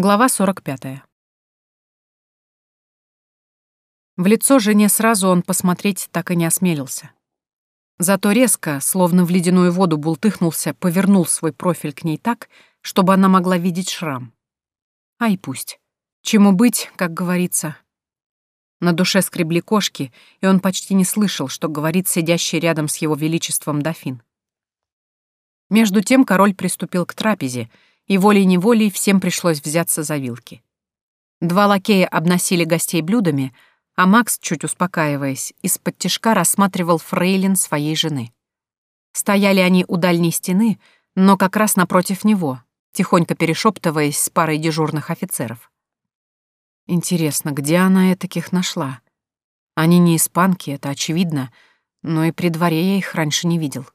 Глава 45. В лицо жене сразу он посмотреть так и не осмелился. Зато резко, словно в ледяную воду бултыхнулся, повернул свой профиль к ней так, чтобы она могла видеть шрам. Ай, пусть. Чему быть, как говорится. На душе скребли кошки, и он почти не слышал, что говорит сидящий рядом с его величеством дофин. Между тем король приступил к трапезе, и волей-неволей всем пришлось взяться за вилки. Два лакея обносили гостей блюдами, а Макс, чуть успокаиваясь, из-под тишка рассматривал фрейлин своей жены. Стояли они у дальней стены, но как раз напротив него, тихонько перешептываясь с парой дежурных офицеров. Интересно, где она таких нашла? Они не испанки, это очевидно, но и при дворе я их раньше не видел.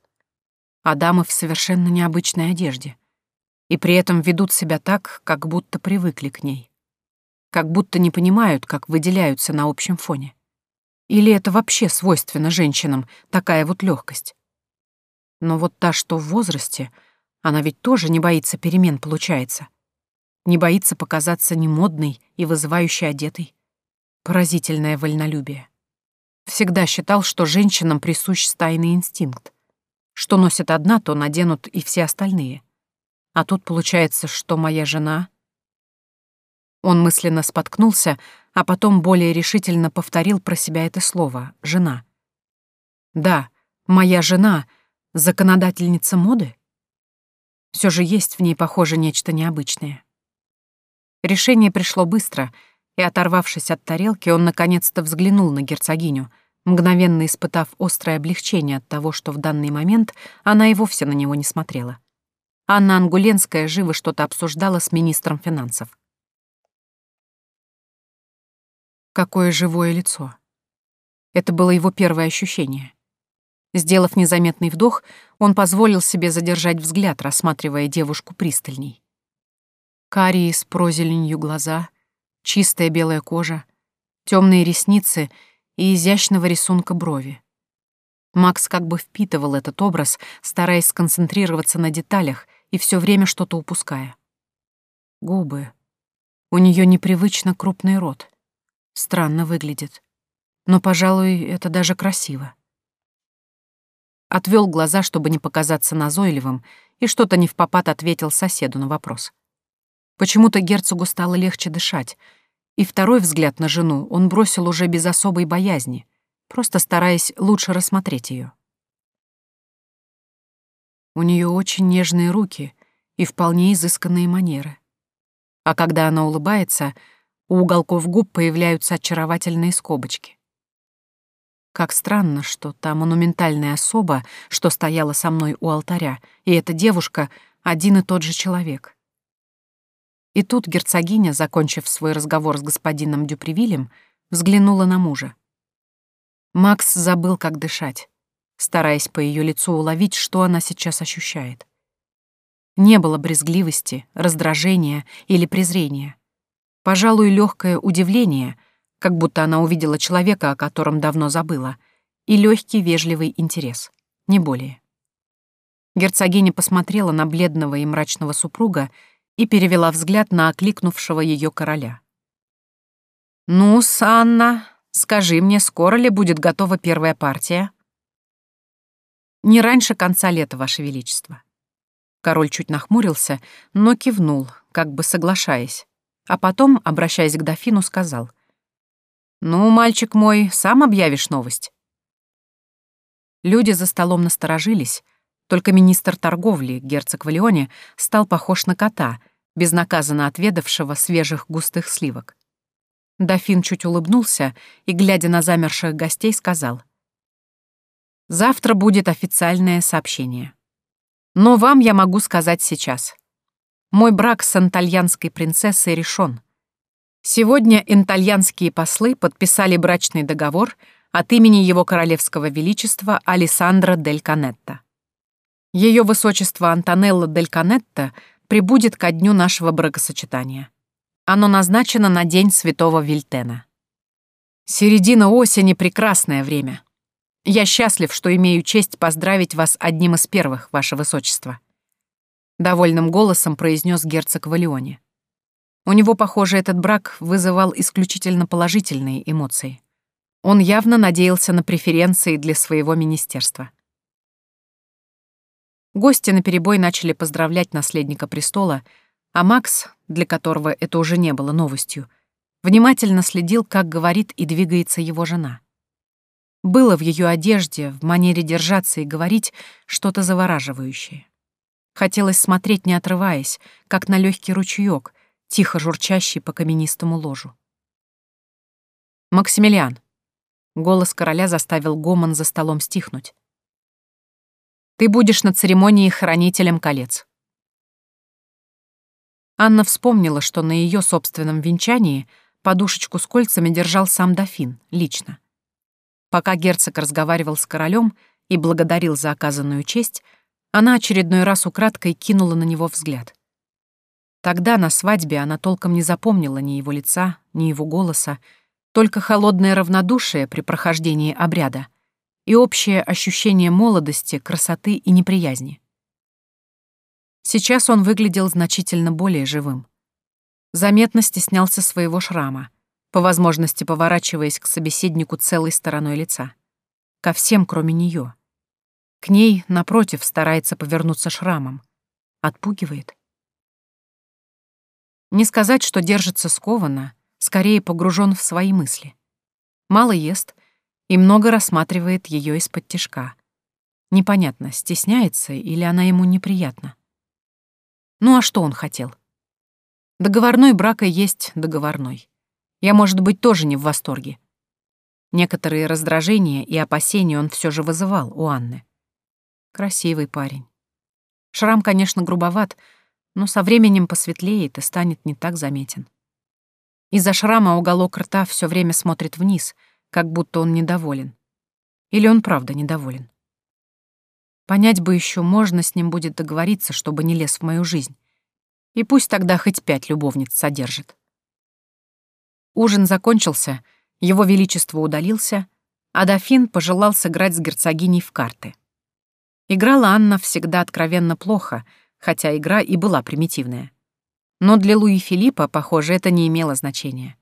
А дамы в совершенно необычной одежде и при этом ведут себя так, как будто привыкли к ней. Как будто не понимают, как выделяются на общем фоне. Или это вообще свойственно женщинам, такая вот легкость. Но вот та, что в возрасте, она ведь тоже не боится перемен, получается. Не боится показаться немодной и вызывающей одетой. Поразительное вольнолюбие. Всегда считал, что женщинам присущ стайный инстинкт. Что носит одна, то наденут и все остальные — а тут получается, что моя жена... Он мысленно споткнулся, а потом более решительно повторил про себя это слово «жена». Да, моя жена — законодательница моды? Все же есть в ней, похоже, нечто необычное. Решение пришло быстро, и, оторвавшись от тарелки, он наконец-то взглянул на герцогиню, мгновенно испытав острое облегчение от того, что в данный момент она и вовсе на него не смотрела. Анна Ангуленская живо что-то обсуждала с министром финансов. Какое живое лицо. Это было его первое ощущение. Сделав незаметный вдох, он позволил себе задержать взгляд, рассматривая девушку пристальней. Карие с прозеленью глаза, чистая белая кожа, темные ресницы и изящного рисунка брови. Макс как бы впитывал этот образ, стараясь сконцентрироваться на деталях и все время что-то упуская. Губы. У нее непривычно крупный рот. Странно выглядит. Но, пожалуй, это даже красиво. Отвел глаза, чтобы не показаться назойливым, и что-то не в попад ответил соседу на вопрос. Почему-то герцогу стало легче дышать, и второй взгляд на жену он бросил уже без особой боязни, просто стараясь лучше рассмотреть ее. У нее очень нежные руки и вполне изысканные манеры. А когда она улыбается, у уголков губ появляются очаровательные скобочки. Как странно, что та монументальная особа, что стояла со мной у алтаря, и эта девушка — один и тот же человек. И тут герцогиня, закончив свой разговор с господином Дюпривилем, взглянула на мужа. Макс забыл, как дышать стараясь по ее лицу уловить, что она сейчас ощущает. Не было брезгливости, раздражения или презрения. Пожалуй, легкое удивление, как будто она увидела человека, о котором давно забыла, и легкий вежливый интерес, не более. Герцогиня посмотрела на бледного и мрачного супруга и перевела взгляд на окликнувшего ее короля. «Ну, Анна, скажи мне, скоро ли будет готова первая партия?» Не раньше конца лета, Ваше Величество. Король чуть нахмурился, но кивнул, как бы соглашаясь, а потом, обращаясь к дофину, сказал. «Ну, мальчик мой, сам объявишь новость». Люди за столом насторожились, только министр торговли, герцог Валионе, стал похож на кота, безнаказанно отведавшего свежих густых сливок. Дофин чуть улыбнулся и, глядя на замерших гостей, сказал — Завтра будет официальное сообщение. Но вам я могу сказать сейчас. Мой брак с антальянской принцессой решен. Сегодня антальянские послы подписали брачный договор от имени его королевского величества Алессандро дель Канетта. Ее высочество Антонелло дель Канетта прибудет ко дню нашего бракосочетания. Оно назначено на день святого Вильтена. Середина осени — прекрасное время. Я счастлив, что имею честь поздравить вас одним из первых, ваше высочество. Довольным голосом произнес герцог Валионе. У него, похоже, этот брак вызывал исключительно положительные эмоции. Он явно надеялся на преференции для своего министерства. Гости наперебой начали поздравлять наследника престола, а Макс, для которого это уже не было новостью, внимательно следил, как говорит и двигается его жена. Было в ее одежде, в манере держаться и говорить что-то завораживающее. Хотелось смотреть, не отрываясь, как на легкий ручеек, тихо журчащий по каменистому ложу. «Максимилиан!» Голос короля заставил гомон за столом стихнуть. «Ты будешь на церемонии хранителем колец». Анна вспомнила, что на ее собственном венчании подушечку с кольцами держал сам дофин, лично. Пока герцог разговаривал с королем и благодарил за оказанную честь, она очередной раз украдкой кинула на него взгляд. Тогда на свадьбе она толком не запомнила ни его лица, ни его голоса, только холодное равнодушие при прохождении обряда и общее ощущение молодости, красоты и неприязни. Сейчас он выглядел значительно более живым. Заметно стеснялся своего шрама, по возможности поворачиваясь к собеседнику целой стороной лица. Ко всем, кроме нее. К ней, напротив, старается повернуться шрамом. Отпугивает. Не сказать, что держится скованно, скорее погружен в свои мысли. Мало ест и много рассматривает ее из-под тишка. Непонятно, стесняется или она ему неприятна. Ну а что он хотел? Договорной брака есть договорной. Я, может быть, тоже не в восторге. Некоторые раздражения и опасения он все же вызывал у Анны. Красивый парень. Шрам, конечно, грубоват, но со временем посветлеет и станет не так заметен. Из-за шрама уголок рта все время смотрит вниз, как будто он недоволен. Или он правда недоволен. Понять бы еще, можно с ним будет договориться, чтобы не лез в мою жизнь. И пусть тогда хоть пять любовниц содержит. Ужин закончился, его величество удалился, а дофин пожелал сыграть с герцогиней в карты. Играла Анна всегда откровенно плохо — хотя игра и была примитивная. Но для Луи Филиппа, похоже, это не имело значения.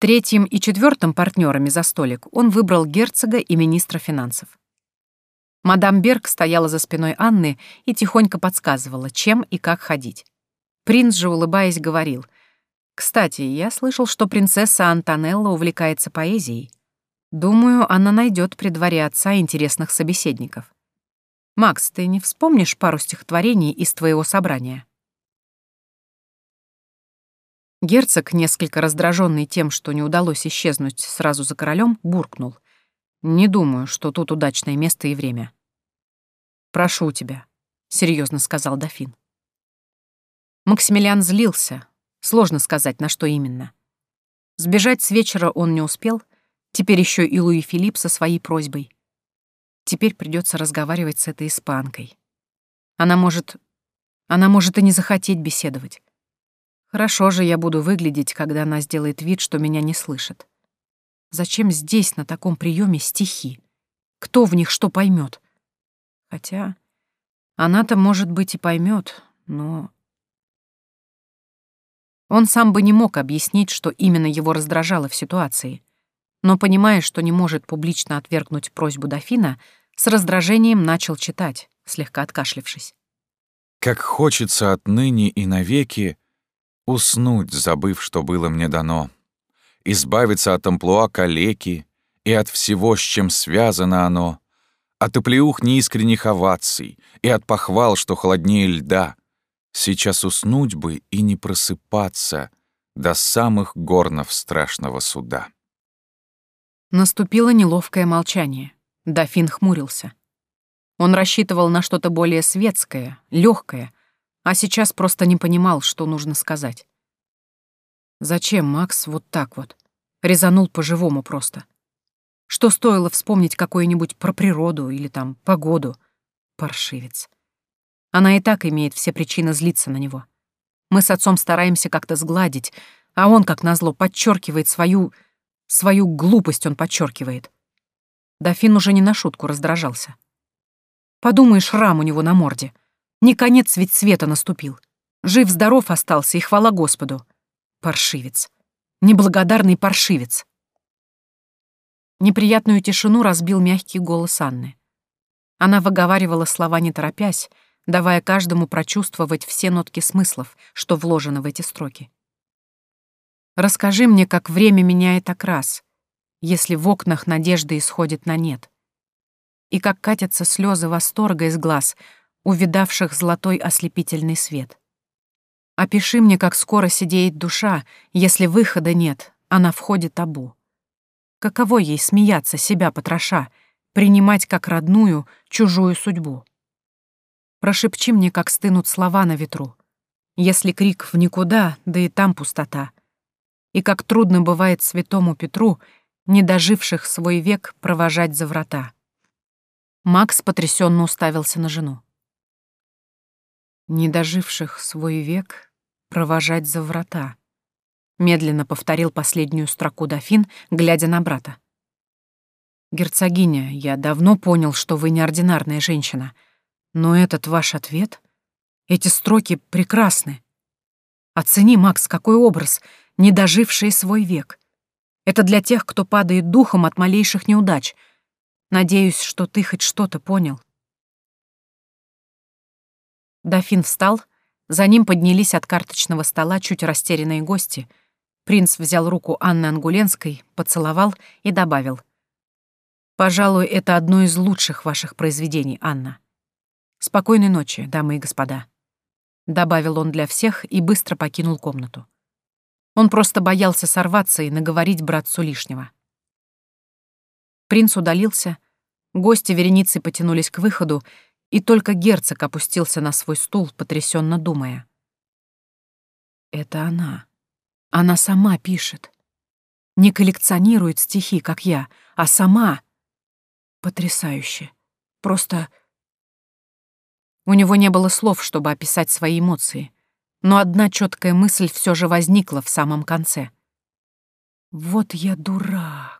Третьим и четвертым партнерами за столик он выбрал герцога и министра финансов. Мадам Берг стояла за спиной Анны и тихонько подсказывала, чем и как ходить. Принц же, улыбаясь, говорил, «Кстати, я слышал, что принцесса Антонелла увлекается поэзией. Думаю, она найдет при дворе отца интересных собеседников. Макс, ты не вспомнишь пару стихотворений из твоего собрания?» Герцог, несколько раздраженный тем, что не удалось исчезнуть сразу за королем, буркнул. «Не думаю, что тут удачное место и время». «Прошу тебя», — серьезно сказал дофин. Максимилиан злился, сложно сказать, на что именно. Сбежать с вечера он не успел, теперь еще и Луи Филипп со своей просьбой. Теперь придется разговаривать с этой испанкой. Она может... Она может и не захотеть беседовать. Хорошо же я буду выглядеть, когда она сделает вид, что меня не слышит. Зачем здесь, на таком приеме, стихи? Кто в них что поймет? Хотя она-то, может быть, и поймет, но... Он сам бы не мог объяснить, что именно его раздражало в ситуации. Но, понимая, что не может публично отвергнуть просьбу дофина, с раздражением начал читать, слегка откашлившись. «Как хочется отныне и навеки уснуть, забыв, что было мне дано, избавиться от амплуа калеки и от всего, с чем связано оно, от оплеух неискренних оваций и от похвал, что холоднее льда. Сейчас уснуть бы и не просыпаться до самых горнов страшного суда». Наступило неловкое молчание. Дофин хмурился. Он рассчитывал на что-то более светское, легкое, а сейчас просто не понимал, что нужно сказать. Зачем Макс вот так вот? Резанул по-живому просто. Что стоило вспомнить какое-нибудь про природу или там погоду? Паршивец. Она и так имеет все причины злиться на него. Мы с отцом стараемся как-то сгладить, а он, как назло, подчеркивает свою... Свою глупость он подчеркивает. Дофин уже не на шутку раздражался. Подумаешь, шрам у него на морде. Не конец ведь света наступил. Жив-здоров остался, и хвала Господу. Паршивец. Неблагодарный паршивец. Неприятную тишину разбил мягкий голос Анны. Она выговаривала слова не торопясь, давая каждому прочувствовать все нотки смыслов, что вложено в эти строки. «Расскажи мне, как время меняет окрас, если в окнах надежды исходит на нет, и как катятся слезы восторга из глаз, увидавших золотой ослепительный свет. Опиши мне, как скоро сидеет душа, если выхода нет, а на входе табу. Каково ей смеяться, себя потроша, принимать как родную чужую судьбу? Прошепчи мне, как стынут слова на ветру. Если крик в никуда, да и там пустота. И как трудно бывает святому Петру, не доживших свой век, провожать за врата. Макс потрясенно уставился на жену. Не доживших свой век, провожать за врата. Медленно повторил последнюю строку дофин, глядя на брата. «Герцогиня, я давно понял, что вы неординарная женщина — но этот ваш ответ? Эти строки прекрасны. Оцени, Макс, какой образ, не доживший свой век. Это для тех, кто падает духом от малейших неудач. Надеюсь, что ты хоть что-то понял. Дофин встал, за ним поднялись от карточного стола чуть растерянные гости. Принц взял руку Анны Ангуленской, поцеловал и добавил. «Пожалуй, это одно из лучших ваших произведений, Анна». «Спокойной ночи, дамы и господа», — добавил он для всех и быстро покинул комнату. Он просто боялся сорваться и наговорить братцу лишнего. Принц удалился, гости вереницы потянулись к выходу, и только герцог опустился на свой стул, потрясенно думая. «Это она. Она сама пишет. Не коллекционирует стихи, как я, а сама. Потрясающе. Просто у него не было слов, чтобы описать свои эмоции, но одна четкая мысль все же возникла в самом конце. «Вот я дурак».